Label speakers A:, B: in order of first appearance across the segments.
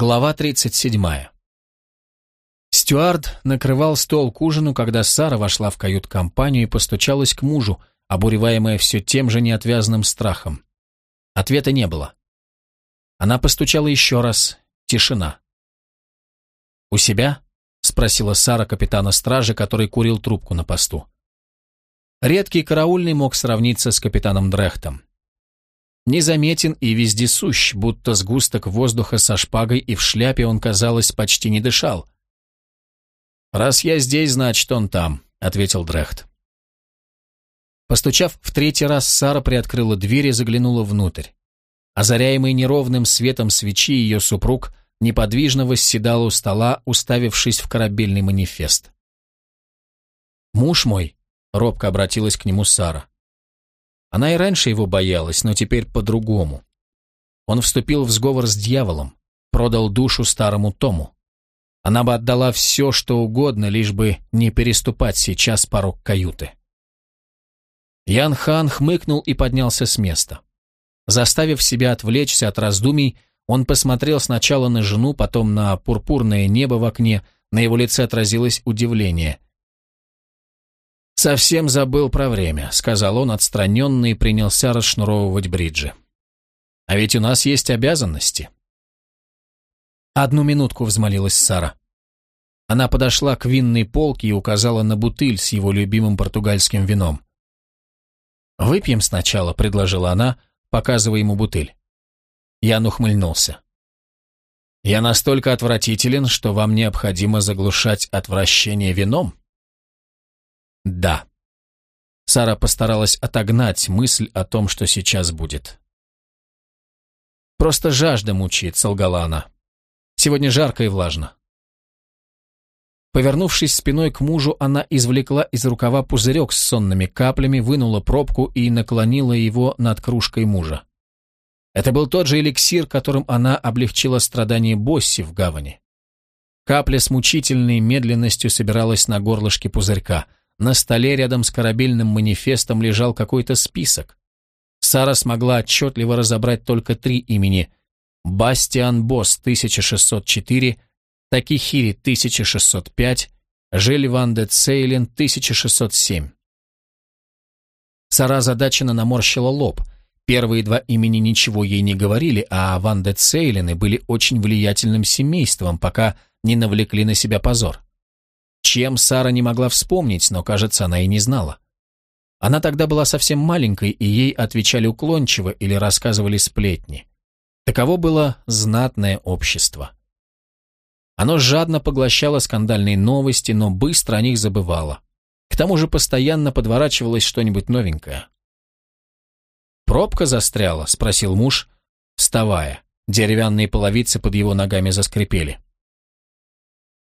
A: Глава 37. Стюард накрывал стол к ужину, когда Сара вошла в кают-компанию и постучалась к мужу, обуреваемая все тем же неотвязным страхом. Ответа не было. Она постучала еще раз. Тишина. «У себя?» — спросила Сара капитана стражи, который курил трубку на посту. Редкий караульный мог сравниться с капитаном Дрехтом. Незаметен и вездесущ, будто сгусток воздуха со шпагой и в шляпе он, казалось, почти не дышал. «Раз я здесь, значит, он там», — ответил Дрехт. Постучав в третий раз, Сара приоткрыла дверь и заглянула внутрь. Озаряемый неровным светом свечи, ее супруг неподвижно восседал у стола, уставившись в корабельный манифест. «Муж мой», — робко обратилась к нему Сара, она и раньше его боялась, но теперь по-другому. Он вступил в сговор с дьяволом, продал душу старому Тому. Она бы отдала все, что угодно, лишь бы не переступать сейчас порог каюты. Ян Хан хмыкнул и поднялся с места. Заставив себя отвлечься от раздумий, он посмотрел сначала на жену, потом на пурпурное небо в окне, на его лице отразилось удивление. «Совсем забыл про время», — сказал он отстраненно и принялся расшнуровывать бриджи. «А ведь у нас есть обязанности». «Одну минутку», — взмолилась Сара. Она подошла к винной полке и указала на бутыль с его любимым португальским вином. «Выпьем сначала», — предложила она, показывая ему бутыль. Ян ухмыльнулся. «Я настолько отвратителен, что вам необходимо заглушать отвращение вином?» «Да». Сара постаралась отогнать мысль о том, что сейчас будет. «Просто жажда мучает», — солгала она. «Сегодня жарко и влажно». Повернувшись спиной к мужу, она извлекла из рукава пузырек с сонными каплями, вынула пробку и наклонила его над кружкой мужа. Это был тот же эликсир, которым она облегчила страдания Босси в гавани. Капля с мучительной медленностью собиралась на горлышке пузырька — на столе рядом с корабельным манифестом лежал какой-то список. Сара смогла отчетливо разобрать только три имени. Бастиан Босс 1604, Такихири 1605, Жиль Ван де Цейлин 1607. Сара задаченно наморщила лоб. Первые два имени ничего ей не говорили, а Ван де Цейлины были очень влиятельным семейством, пока не навлекли на себя позор. Чем Сара не могла вспомнить, но, кажется, она и не знала. Она тогда была совсем маленькой, и ей отвечали уклончиво или рассказывали сплетни. Таково было знатное общество. Оно жадно поглощало скандальные новости, но быстро о них забывало. К тому же постоянно подворачивалось что-нибудь новенькое. «Пробка застряла?» — спросил муж, вставая. Деревянные половицы под его ногами заскрипели.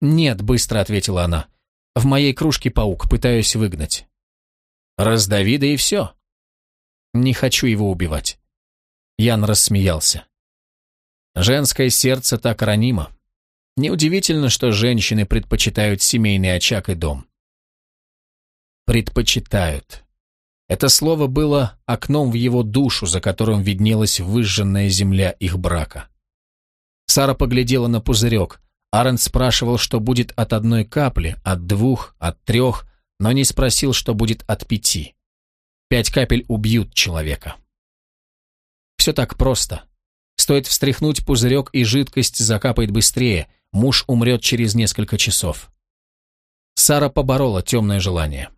A: «Нет», — быстро ответила она. «В моей кружке паук, пытаюсь выгнать». «Раздави, да и все». «Не хочу его убивать». Ян рассмеялся. «Женское сердце так ранимо. Неудивительно, что женщины предпочитают семейный очаг и дом». «Предпочитают». Это слово было окном в его душу, за которым виднелась выжженная земля их брака. Сара поглядела на пузырек. Арен спрашивал, что будет от одной капли, от двух, от трех, но не спросил, что будет от пяти. Пять капель убьют человека. Все так просто. Стоит встряхнуть пузырек, и жидкость закапает быстрее, муж умрет через несколько часов. Сара поборола темное желание.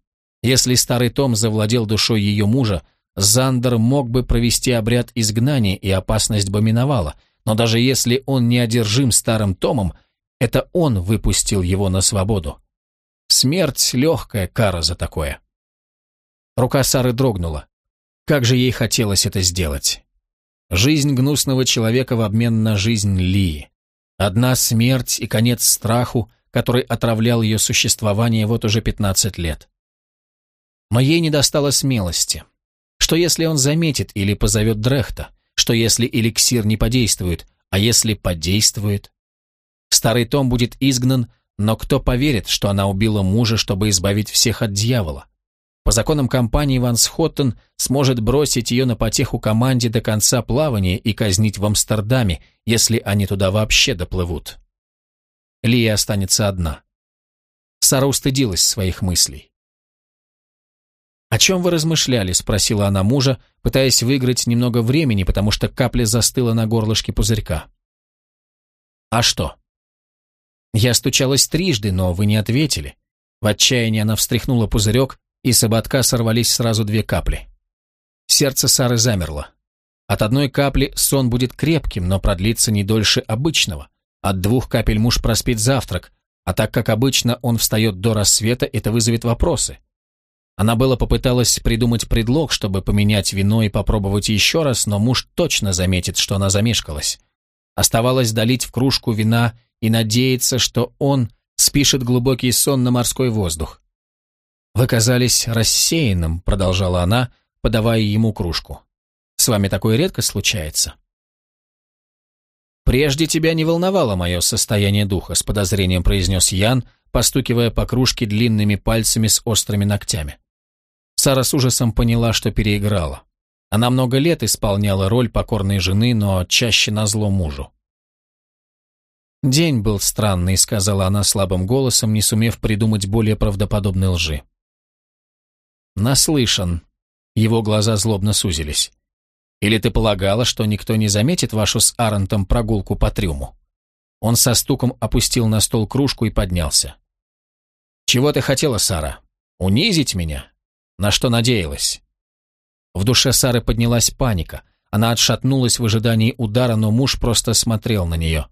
A: Если старый Том завладел душой ее мужа, Зандер мог бы провести обряд изгнания, и опасность бы миновала, но даже если он не одержим старым Томом, это он выпустил его на свободу. Смерть — легкая кара за такое. Рука Сары дрогнула. Как же ей хотелось это сделать. Жизнь гнусного человека в обмен на жизнь Лии. Одна смерть и конец страху, который отравлял ее существование вот уже 15 лет. Но ей не достало смелости. Что если он заметит или позовет Дрехта? Что если эликсир не подействует? А если подействует? Старый Том будет изгнан, но кто поверит, что она убила мужа, чтобы избавить всех от дьявола? По законам компании Ван Схоттен сможет бросить ее на потеху команде до конца плавания и казнить в Амстердаме, если они туда вообще доплывут. Лия останется одна. Сара устыдилась своих мыслей. «О чем вы размышляли?» – спросила она мужа, пытаясь выиграть немного времени, потому что капля застыла на горлышке пузырька. «А что?» «Я стучалась трижды, но вы не ответили». В отчаянии она встряхнула пузырек, и с ободка сорвались сразу две капли. Сердце Сары замерло. От одной капли сон будет крепким, но продлится не дольше обычного. От двух капель муж проспит завтрак, а так как обычно он встает до рассвета, это вызовет вопросы. Она было попыталась придумать предлог, чтобы поменять вино и попробовать еще раз, но муж точно заметит, что она замешкалась. Оставалось долить в кружку вина и надеяться, что он спишет глубокий сон на морской воздух. «Вы казались рассеянным», — продолжала она, подавая ему кружку. «С вами такое редко случается». «Прежде тебя не волновало мое состояние духа», — с подозрением произнес Ян, постукивая по кружке длинными пальцами с острыми ногтями. Сара с ужасом поняла, что переиграла. Она много лет исполняла роль покорной жены, но чаще назло мужу. «День был странный», — сказала она слабым голосом, не сумев придумать более правдоподобной лжи. «Наслышан». Его глаза злобно сузились. «Или ты полагала, что никто не заметит вашу с Арентом прогулку по трюму?» Он со стуком опустил на стол кружку и поднялся. «Чего ты хотела, Сара? Унизить меня? На что надеялась?» В душе Сары поднялась паника. Она отшатнулась в ожидании удара, но муж просто смотрел на нее.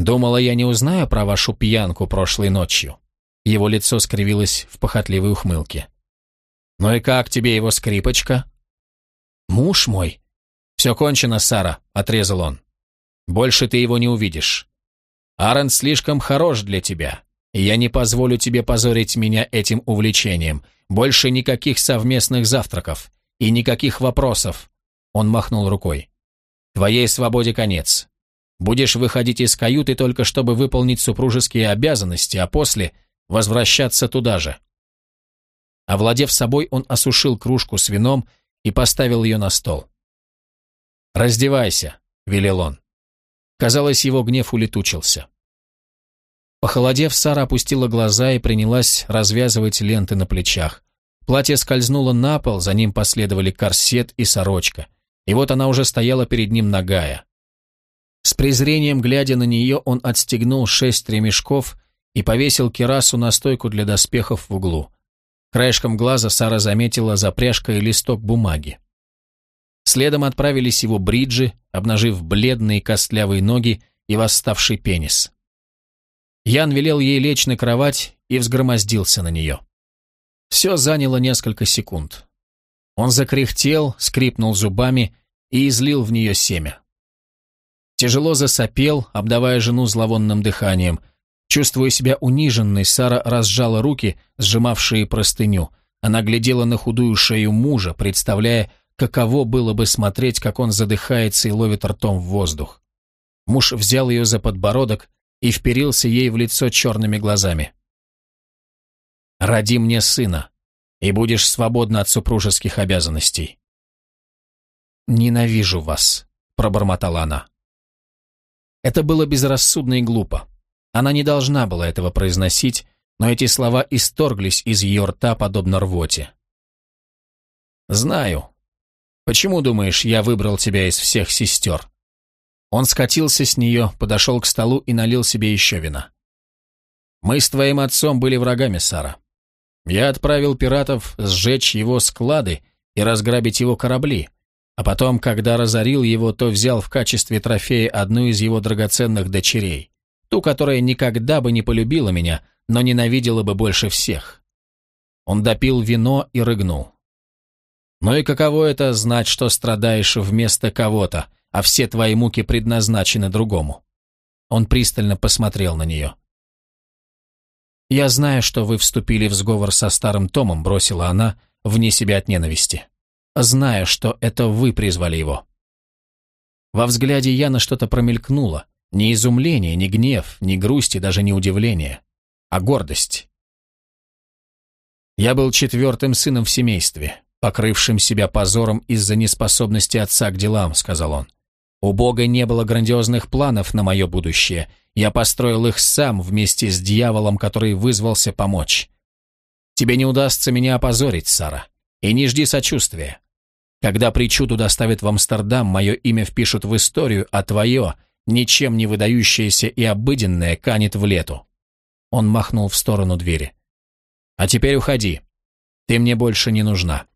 A: «Думала, я не узнаю про вашу пьянку прошлой ночью?» Его лицо скривилось в похотливой ухмылке. «Ну и как тебе его скрипочка?» «Муж мой!» «Все кончено, Сара», — отрезал он. «Больше ты его не увидишь. Аарон слишком хорош для тебя, я не позволю тебе позорить меня этим увлечением. Больше никаких совместных завтраков и никаких вопросов». Он махнул рукой. «Твоей свободе конец. Будешь выходить из каюты только чтобы выполнить супружеские обязанности, а после возвращаться туда же. Овладев собой, он осушил кружку с вином и поставил ее на стол. «Раздевайся», — велел он. Казалось, его гнев улетучился. Похолодев, Сара опустила глаза и принялась развязывать ленты на плечах. Платье скользнуло на пол, за ним последовали корсет и сорочка. И вот она уже стояла перед ним нагая. С презрением глядя на нее, он отстегнул шесть ремешков и повесил кирасу на стойку для доспехов в углу. Краешком глаза Сара заметила запряжка и листок бумаги. Следом отправились его бриджи, обнажив бледные костлявые ноги и восставший пенис. Ян велел ей лечь на кровать и взгромоздился на нее. Все заняло несколько секунд. Он закряхтел, скрипнул зубами и излил в нее семя. Тяжело засопел, обдавая жену зловонным дыханием, Чувствуя себя униженной, Сара разжала руки, сжимавшие простыню. Она глядела на худую шею мужа, представляя, каково было бы смотреть, как он задыхается и ловит ртом в воздух. Муж взял ее за подбородок и вперился ей в лицо черными глазами. «Роди мне сына, и будешь свободна от супружеских обязанностей». «Ненавижу вас», — пробормотала она. Это было безрассудно и глупо. Она не должна была этого произносить, но эти слова исторглись из ее рта, подобно рвоте. «Знаю. Почему, думаешь, я выбрал тебя из всех сестер?» Он скатился с нее, подошел к столу и налил себе еще вина. «Мы с твоим отцом были врагами, Сара. Я отправил пиратов сжечь его склады и разграбить его корабли, а потом, когда разорил его, то взял в качестве трофея одну из его драгоценных дочерей ту, которая никогда бы не полюбила меня, но ненавидела бы больше всех. Он допил вино и рыгнул. Ну и каково это знать, что страдаешь вместо кого-то, а все твои муки предназначены другому? Он пристально посмотрел на нее. «Я знаю, что вы вступили в сговор со старым Томом», — бросила она, вне себя от ненависти. «Знаю, что это вы призвали его». Во взгляде Яна что-то промелькнуло, ни изумление, ни гнев, ни грусть и даже не удивление, а гордость. Я был четвертым сыном в семействе, покрывшим себя позором из-за неспособности отца к делам», — сказал он. «У Бога не было грандиозных планов на мое будущее. Я построил их сам вместе с дьяволом, который вызвался помочь. Тебе не удастся меня опозорить, Сара, и не жди сочувствия. Когда причуду доставят в Амстердам, мое имя впишут в историю, а твое, ничем не выдающееся и обыденное, канет в лету». Он махнул в сторону двери. «А теперь уходи. Ты мне больше не нужна».